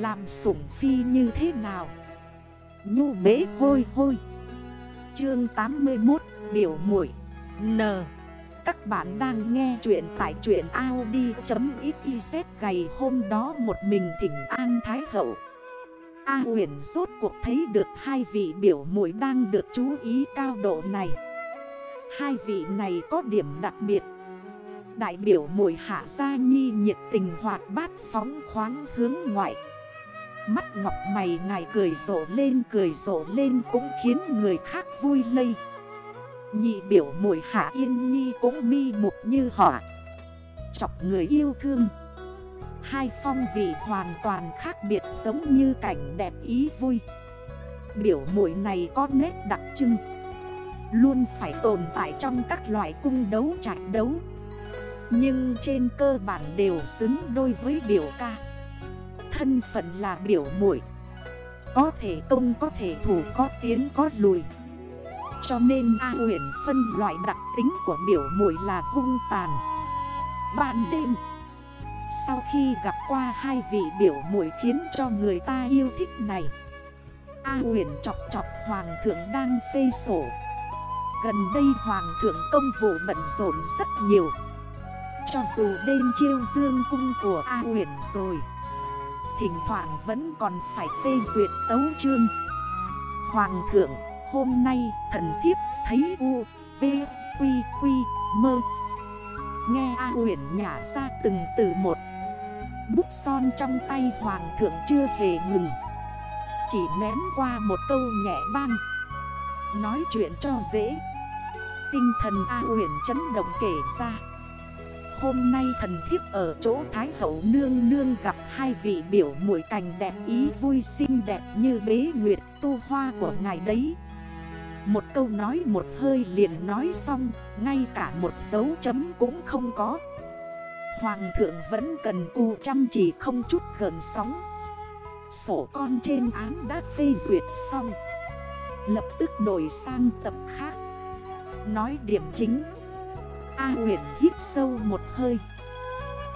Làm sủng phi như thế nào? Nhu bế hôi hôi. Chương 81 Biểu mũi N. Các bạn đang nghe chuyện tại chuyện Audi.xyz Ngày hôm đó một mình thỉnh An Thái Hậu. A huyền rốt cuộc thấy được hai vị biểu mũi đang được chú ý cao độ này. Hai vị này có điểm đặc biệt. Đại biểu mũi hạ gia nhi nhiệt tình hoạt bát phóng khoáng hướng ngoại. Mắt ngọc mày ngài cười rộ lên, cười rộ lên cũng khiến người khác vui lây. Nhị biểu mùi hạ yên nhi cũng mi mục như họa Chọc người yêu thương. Hai phong vị hoàn toàn khác biệt giống như cảnh đẹp ý vui. Biểu mũi này có nét đặc trưng. Luôn phải tồn tại trong các loại cung đấu trạch đấu. Nhưng trên cơ bản đều xứng đôi với biểu ca. Thân phận là biểu muội. Có thể công, có thể thủ, có tiến, có lùi. Cho nên A huyển phân loại đặc tính của biểu muội là hung tàn. Ban đêm, Sau khi gặp qua hai vị biểu muội khiến cho người ta yêu thích này, A huyển chọc chọc hoàng thượng đang phê sổ. Gần đây hoàng thượng công vụ bận rộn rất nhiều. Cho dù đêm chiêu dương cung của A huyền rồi Thỉnh thoảng vẫn còn phải phê duyệt tấu chương. Hoàng thượng hôm nay thần thiếp thấy u, v, quy, quy, mơ. Nghe A huyền nhả ra từng từ một. Bút son trong tay hoàng thượng chưa hề ngừng. Chỉ ném qua một câu nhẹ bang Nói chuyện cho dễ. Tinh thần A huyền chấn động kể ra. Hôm nay thần thiếp ở chỗ Thái Hậu Nương Nương gặp hai vị biểu mũi cành đẹp ý vui xinh đẹp như bế nguyệt tu hoa của ngài đấy. Một câu nói một hơi liền nói xong, ngay cả một dấu chấm cũng không có. Hoàng thượng vẫn cần cù chăm chỉ không chút gần sóng. Sổ con trên án đã phê duyệt xong. Lập tức đổi sang tập khác. Nói điểm chính. A huyền hít sâu một hơi.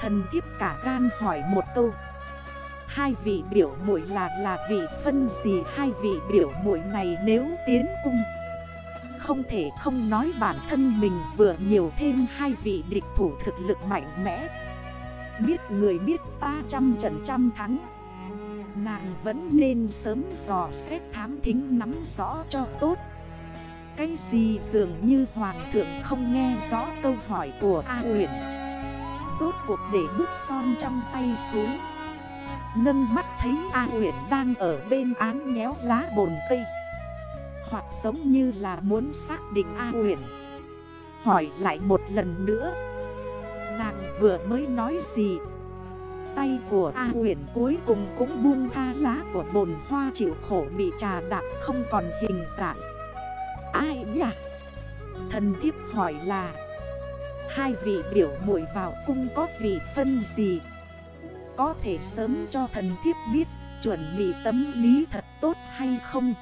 Thần thiếp cả gan hỏi một câu. Hai vị biểu mũi là là vị phân gì? Hai vị biểu mũi này nếu tiến cung, Không thể không nói bản thân mình vừa nhiều thêm hai vị địch thủ thực lực mạnh mẽ. Biết người biết ta trăm trận trăm thắng. Nàng vẫn nên sớm dò xét thám thính nắm rõ cho tốt cái gì dường như hoàng thượng không nghe rõ câu hỏi của A huyền Rốt cuộc để bút son trong tay xuống. Nâng mắt thấy A huyền đang ở bên án nhéo lá bồn cây. Hoặc giống như là muốn xác định A huyền Hỏi lại một lần nữa. Nàng vừa mới nói gì? Tay của A huyền cuối cùng cũng buông tha lá của bồn hoa chịu khổ bị trà đạp không còn hình dạng. Thần thiếp hỏi là, Hai vị biểu muội vào cung có vị phân gì? Có thể sớm cho thần thiếp biết Chuẩn bị tấm lý thật tốt hay không?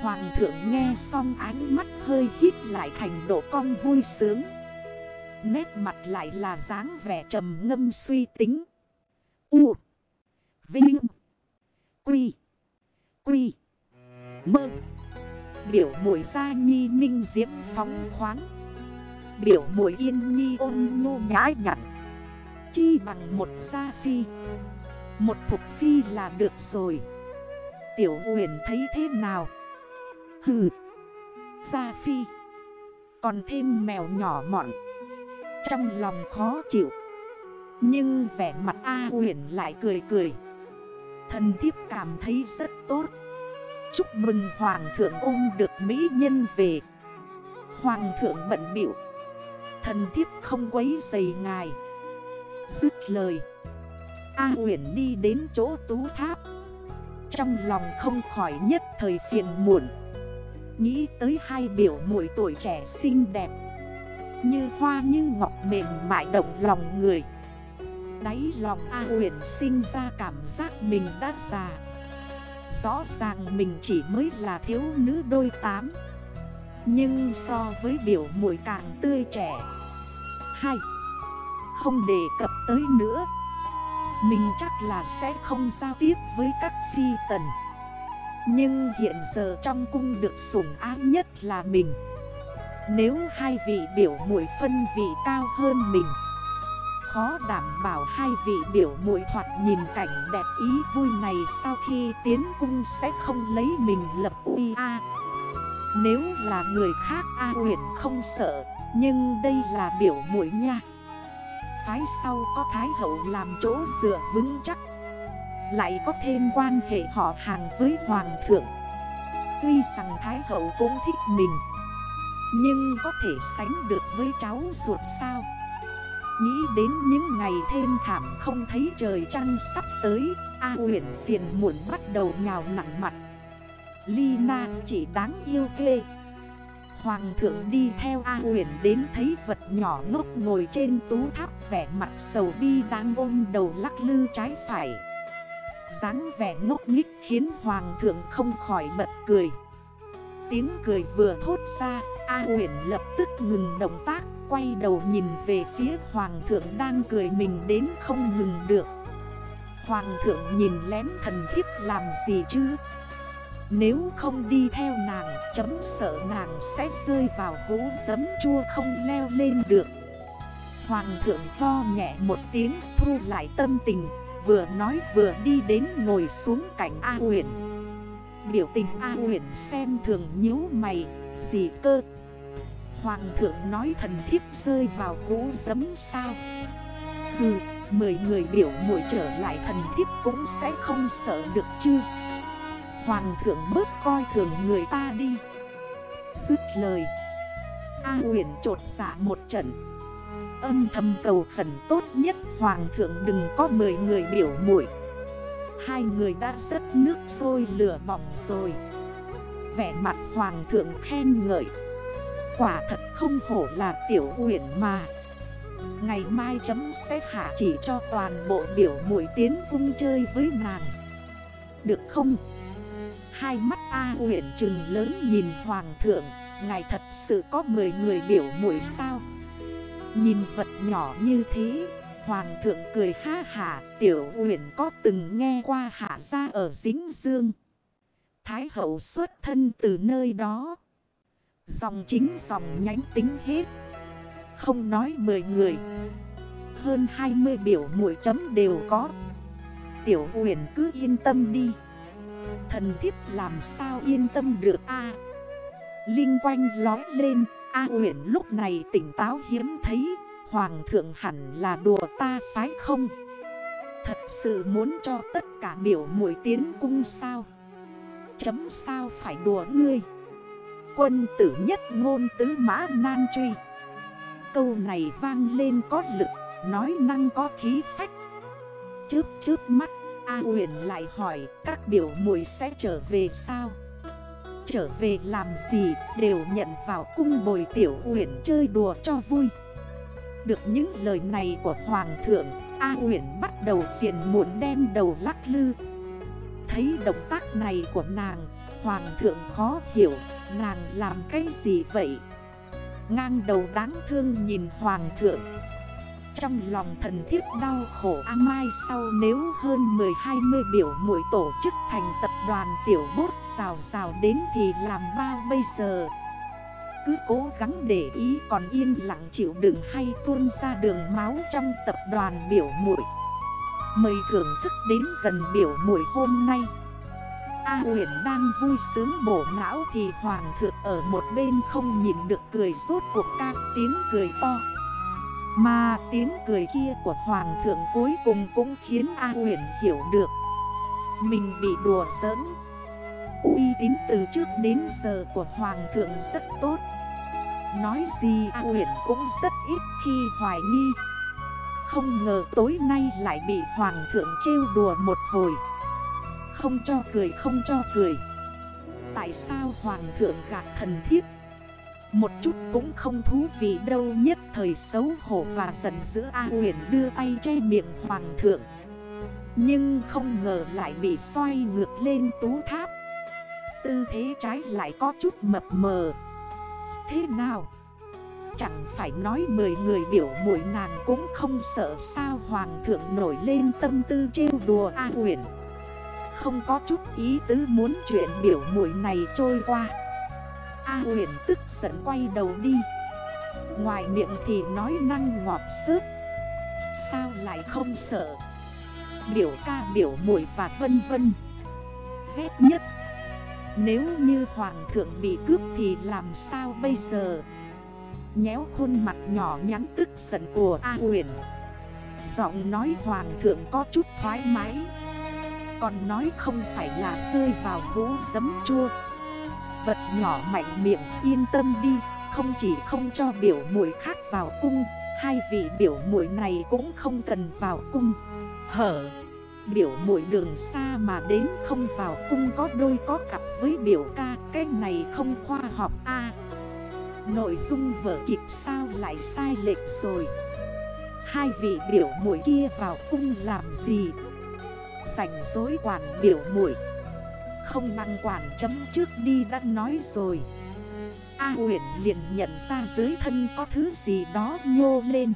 Hoàng thượng nghe xong ánh mắt hơi hít lại thành độ cong vui sướng. Nét mặt lại là dáng vẻ trầm ngâm suy tính. U, Vinh, Quy Quy, Mơ. Biểu mũi ra nhi minh diễm phóng khoáng. Biểu mũi yên nhi ôn nhu nhã nhặn. Chi bằng một gia phi. Một thục phi là được rồi. Tiểu huyền thấy thế nào? Hừ. Gia phi. Còn thêm mèo nhỏ mọn. Trong lòng khó chịu. Nhưng vẻ mặt A huyền lại cười cười. Thần thiếp cảm thấy rất tốt. Chúc mừng Hoàng thượng ôm được mỹ nhân về. Hoàng thượng bận biểu. Thần thiếp không quấy dày ngài. Dứt lời. A huyền đi đến chỗ tú tháp. Trong lòng không khỏi nhất thời phiền muộn. Nghĩ tới hai biểu muội tuổi trẻ xinh đẹp. Như hoa như ngọc mềm mại động lòng người. Đáy lòng A huyền sinh ra cảm giác mình đã già. Rõ ràng mình chỉ mới là thiếu nữ đôi tám. Nhưng so với biểu mũi càng tươi trẻ. Hai, Không đề cập tới nữa. Mình chắc là sẽ không giao tiếp với các phi tần. Nhưng hiện giờ trong cung được sủng ái nhất là mình. Nếu hai vị biểu muội phân vị cao hơn mình Khó đảm bảo hai vị biểu muội thoạt nhìn cảnh đẹp ý vui này Sau khi tiến cung sẽ không lấy mình lập uy a. Nếu là người khác A uyển không sợ, Nhưng đây là biểu muội nha. Phái sau có Thái Hậu làm chỗ dựa vững chắc, Lại có thêm quan hệ họ hàng với Hoàng thượng. Tuy rằng Thái Hậu cũng thích mình, Nhưng có thể sánh được với cháu ruột sao? Nghĩ đến những ngày thêm thảm không thấy trời trăng sắp tới, A huyền phiền muộn bắt đầu nhào nặng mặt. Ly Na chỉ đáng yêu ghê Hoàng thượng đi theo A huyền đến thấy vật nhỏ ngốc ngồi trên tú tháp vẻ mặt sầu bi đang ôm đầu lắc lư trái phải. dáng vẻ ngốc nghích khiến Hoàng thượng không khỏi bật cười. Tiếng cười vừa thốt ra, A huyền lập tức ngừng động tác Quay đầu nhìn về phía Hoàng thượng đang cười mình đến không ngừng được. Hoàng thượng nhìn lén thần thiếp làm gì chứ? Nếu không đi theo nàng, chấm sợ nàng sẽ rơi vào hố giấm chua không leo lên được. Hoàng thượng ho nhẹ một tiếng, thu lại tâm tình, Vừa nói vừa đi đến ngồi xuống cạnh A huyện Biểu tình A huyện xem thường nhíu mày, Gì cơ? Hoàng thượng nói thần thiếp rơi vào cũ giấm sao? Hừ, mười người biểu mũi trở lại thần thiếp cũng sẽ không sợ được chứ? Hoàng thượng bớt coi thường người ta đi. Dứt lời. A huyền trột dạ một trận. Âm thầm cầu khẩn tốt nhất Hoàng thượng đừng có 10 người biểu mũi. Hai người đã rất nước sôi lửa bỏng rồi. Vẻ mặt Hoàng thượng khen ngợi. Quả thật không hổ là tiểu uyển mà. Ngày mai chấm sẽ hạ chỉ cho toàn bộ biểu mũi tiến cung chơi với nàng. Được không? Hai mắt A huyền trừng lớn nhìn hoàng thượng. Ngài thật sự có 10 người biểu mũi sao? Nhìn vật nhỏ như thế, Hoàng thượng cười ha hả Tiểu uyển có từng nghe qua hạ gia ở dính dương. Thái hậu xuất thân từ nơi đó. Dòng chính dòng nhánh tính hết. Không nói 10 người. Hơn 20 biểu mũi chấm đều có. Tiểu huyền cứ yên tâm đi. Thần thiếp làm sao yên tâm được a? Linh quanh lói lên, A huyền lúc này tỉnh táo hiếm thấy. Hoàng thượng hẳn là đùa ta phái không? Thật sự muốn cho tất cả biểu mũi tiến cung sao? Chấm sao phải đùa ngươi? Quân tử nhất ngôn tứ mã nan truy. Câu này vang lên có lực, Nói năng có khí phách. Chớp chớp mắt, A huyền lại hỏi, các biểu muội sẽ trở về sao? Trở về làm gì? Đều nhận vào cung bồi tiểu huyền chơi đùa cho vui. Được những lời này của Hoàng thượng, A huyền bắt đầu phiền muộn đem đầu lắc lư. Thấy động tác này của nàng, Hoàng thượng khó hiểu. Nàng làm cái gì vậy? Ngang đầu đáng thương nhìn hoàng thượng. Trong lòng thần thiếp đau khổ A Mai sau nếu hơn 10-20 biểu mũi tổ chức thành tập đoàn tiểu bốt xào xào đến thì làm bao bây giờ? Cứ cố gắng để ý còn yên lặng chịu đựng hay tuôn ra đường máu trong tập đoàn biểu muội. Mời thưởng thức đến gần biểu muội hôm nay. A huyền đang vui sướng bổ não thì hoàng thượng ở một bên không nhìn được cười rốt cuộc ca tiếng cười to. Mà tiếng cười kia của hoàng thượng cuối cùng cũng khiến A huyền hiểu được. Mình bị đùa giỡn. uy tín từ trước đến giờ của hoàng thượng rất tốt. Nói gì A huyền cũng rất ít khi hoài nghi. Không ngờ tối nay lại bị hoàng thượng trêu đùa một hồi. Không cho cười, không cho cười. Tại sao hoàng thượng gạt thần thiếp Một chút cũng không thú vị đâu, nhất thời xấu hổ và giận giữa A huyền đưa tay che miệng hoàng thượng. Nhưng không ngờ lại bị xoay ngược lên tú tháp. Tư thế trái lại có chút mập mờ. Thế nào? Chẳng phải nói mười người biểu mũi nàng cũng không sợ sao Hoàng thượng nổi lên tâm tư trêu đùa A huyền? Không có chút ý tứ muốn chuyện biểu mũi này trôi qua. A huyền tức giận quay đầu đi. Ngoài miệng thì nói năng ngọt sức Sao lại không sợ? Biểu ca, biểu mũi và vân vân. Ghét nhất. Nếu như hoàng thượng bị cướp thì làm sao bây giờ? Nhéo khuôn mặt nhỏ nhắn tức giận của A huyền Giọng nói hoàng thượng có chút thoải mái. Còn nói không phải là rơi vào hũ giấm chua. Vật nhỏ mạnh miệng yên tâm đi, Không chỉ không cho biểu mũi khác vào cung, Hai vị biểu mũi này cũng không cần vào cung. Hở, Biểu mũi đường xa mà đến không vào cung có đôi có cặp với biểu ca, Cái này không khoa học a. Nội dung vở kịp sao lại sai lệch rồi? Hai vị biểu mũi kia vào cung làm gì? Rảnh dối quản biểu mũi Không bằng quản chấm trước đi đã nói rồi. A huyền liền nhận ra dưới thân có thứ gì đó nhô lên.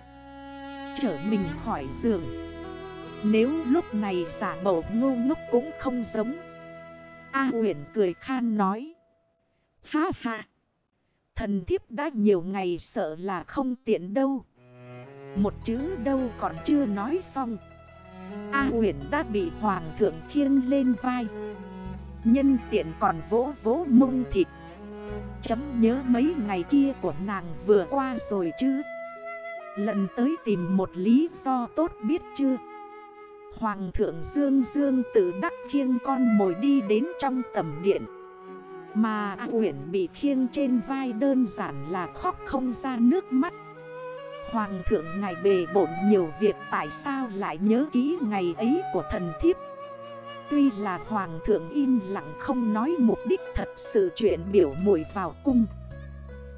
Trở mình khỏi giường. Nếu lúc này giả bầu ngu ngốc cũng không giống. A huyền cười khan nói. Ha ha. Thần thiếp đã nhiều ngày sợ là không tiện đâu. Một chữ đâu còn chưa nói xong. A huyền đã bị hoàng thượng khiêng lên vai. Nhân tiện còn vỗ vỗ mông thịt. Chấm nhớ mấy ngày kia của nàng vừa qua rồi chứ? Lần tới tìm một lý do tốt biết chưa? Hoàng thượng Dương Dương tự đắc khiêng con mồi đi đến trong tầm điện. Mà A Uyển bị khiêng trên vai đơn giản là khóc không ra nước mắt. Hoàng thượng ngày bề bổn nhiều việc, tại sao lại nhớ ký ngày ấy của thần thiếp? Tuy là hoàng thượng im lặng không nói mục đích thật sự chuyện biểu mùi vào cung.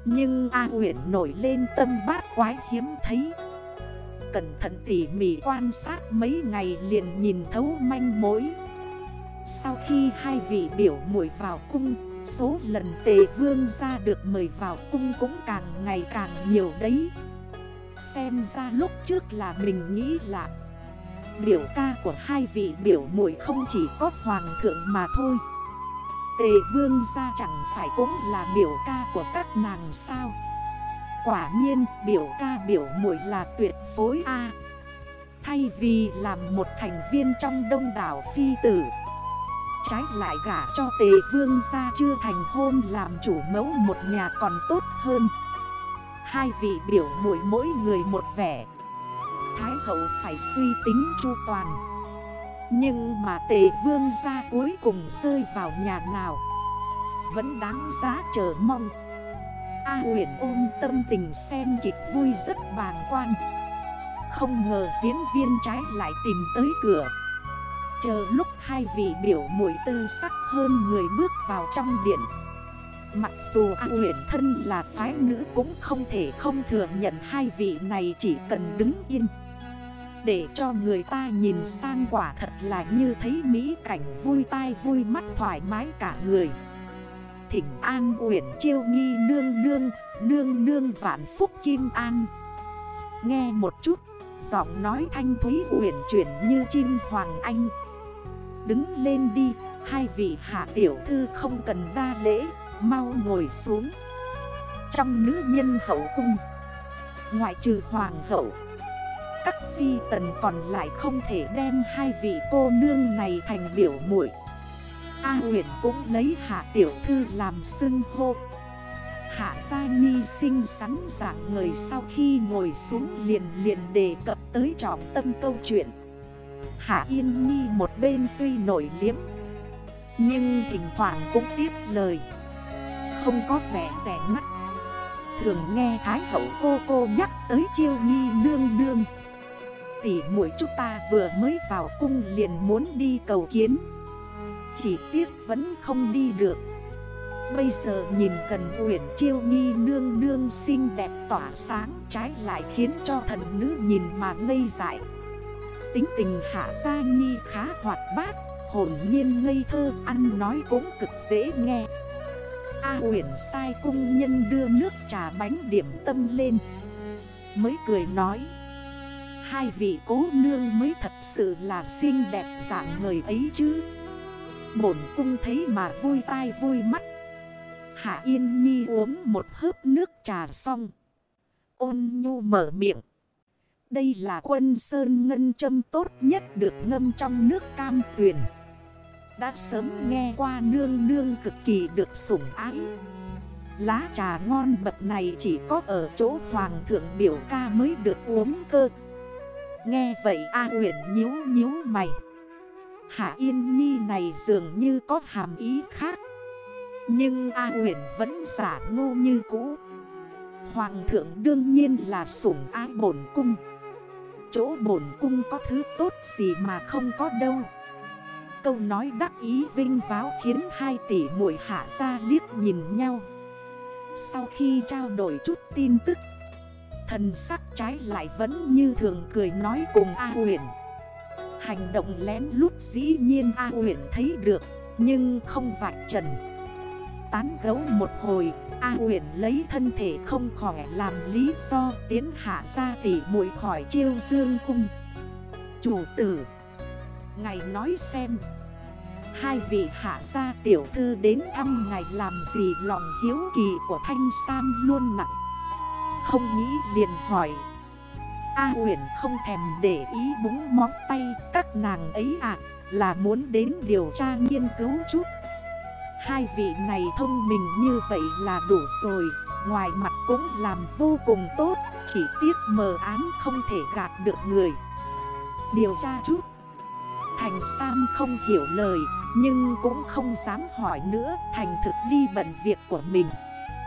Nhưng A huyện nổi lên tâm bát quái hiếm thấy. Cẩn thận tỉ mỉ quan sát mấy ngày liền nhìn thấu manh mối. Sau khi hai vị biểu mùi vào cung, Số lần tề vương ra được mời vào cung cũng càng ngày càng nhiều đấy. Xem ra lúc trước là mình nghĩ là Biểu ca của hai vị biểu muội không chỉ có hoàng thượng mà thôi. Tề vương gia chẳng phải cũng là biểu ca của các nàng sao? Quả nhiên, biểu ca biểu muội là tuyệt phối A. Thay vì làm một thành viên trong đông đảo phi tử, Trái lại gả cho tề vương gia chưa thành hôn làm chủ mẫu một nhà còn tốt hơn. Hai vị biểu muội mỗi người một vẻ. Thái hậu phải suy tính chu toàn. Nhưng mà tề vương ra cuối cùng rơi vào nhà nào? Vẫn đáng giá chờ mong. A huyền ôm tâm tình xem kịch vui rất bàng quan. Không ngờ diễn viên trái lại tìm tới cửa. Chờ lúc hai vị biểu mũi tư sắc hơn người bước vào trong điện. Mặc dù A huyền thân là phái nữ cũng không thể không thừa nhận hai vị này chỉ cần đứng yên. Để cho người ta nhìn sang quả thật là như thấy mỹ cảnh vui tai vui mắt thoải mái cả người. Thỉnh an uyển chiêu nghi nương nương, nương nương vạn phúc kim an. Nghe một chút, giọng nói thanh thúy uyển chuyển như chim hoàng anh. Đứng lên đi, hai vị hạ tiểu thư không cần đa lễ, mau ngồi xuống. Trong nữ nhân hậu cung, Ngoại trừ hoàng hậu, các phi tần còn lại không thể đem hai vị cô nương này thành biểu muội. A huyền cũng lấy hạ tiểu thư làm xưng hô. Hạ Gia Nhi sinh sắn dạng người sau khi ngồi xuống liền liền đề cập tới trọng tâm câu chuyện. Hạ Yên Nhi một bên tuy nổi liếm, Nhưng thỉnh thoảng cũng tiếp lời. Không có vẻ tẻ ngắt. Thường nghe Thái hậu cô cô nhắc tới chiêu nghi nương nương. Tỷ muội chúng ta vừa mới vào cung liền muốn đi cầu kiến. Chỉ tiếc vẫn không đi được. Bây giờ nhìn gần huyển Chiêu Nghi nương nương xinh đẹp tỏa sáng Trái lại khiến cho thần nữ nhìn mà ngây dại. Tính tình Hạ Gia Nhi khá hoạt bát, Hồn nhiên ngây thơ, ăn nói cũng cực dễ nghe. A Uyển sai cung nhân đưa nước trà bánh điểm tâm lên. Mới cười nói, Hai vị cố nương mới thật sự là xinh đẹp dạng người ấy chứ. Bổn cung thấy mà vui tai vui mắt. Hạ Yên Nhi uống một hớp nước trà xong, Ôn nhu mở miệng. Đây là quân sơn ngân châm tốt nhất được ngâm trong nước cam tuyền. Đã sớm nghe qua nương nương cực kỳ được sủng ái. Lá trà ngon bậc này chỉ có ở chỗ hoàng thượng biểu ca mới được uống cơ. Nghe vậy A Nguyễn nhíu nhíu mày. Hạ Yên Nhi này dường như có hàm ý khác. Nhưng A Nguyễn vẫn giả ngu như cũ. Hoàng thượng đương nhiên là sủng ái bổn cung. Chỗ bổn cung có thứ tốt gì mà không có đâu. Câu nói đắc ý vinh váo khiến hai tỷ muội hạ ra liếc nhìn nhau. Sau khi trao đổi chút tin tức, Thần sắc trái lại vẫn như thường cười nói cùng A huyền Hành động lén lút dĩ nhiên A huyền thấy được, Nhưng không vạch trần. Tán gấu một hồi, A huyền lấy thân thể không khỏi làm lý do Tiến hạ ra tỷ muội khỏi chiêu dương cung. Chủ tử Ngày nói xem. Hai vị hạ gia tiểu thư đến thăm ngày làm gì lòng hiếu kỳ của Thanh Sam luôn nặng. Không nghĩ liền hỏi. A huyền không thèm để ý búng móng tay các nàng ấy à Là muốn đến điều tra nghiên cứu chút. Hai vị này thông minh như vậy là đủ rồi, Ngoài mặt cũng làm vô cùng tốt, Chỉ tiếc mờ án không thể gạt được người. Điều tra chút. Thành Sam không hiểu lời, Nhưng cũng không dám hỏi nữa, Thành thực đi bận việc của mình.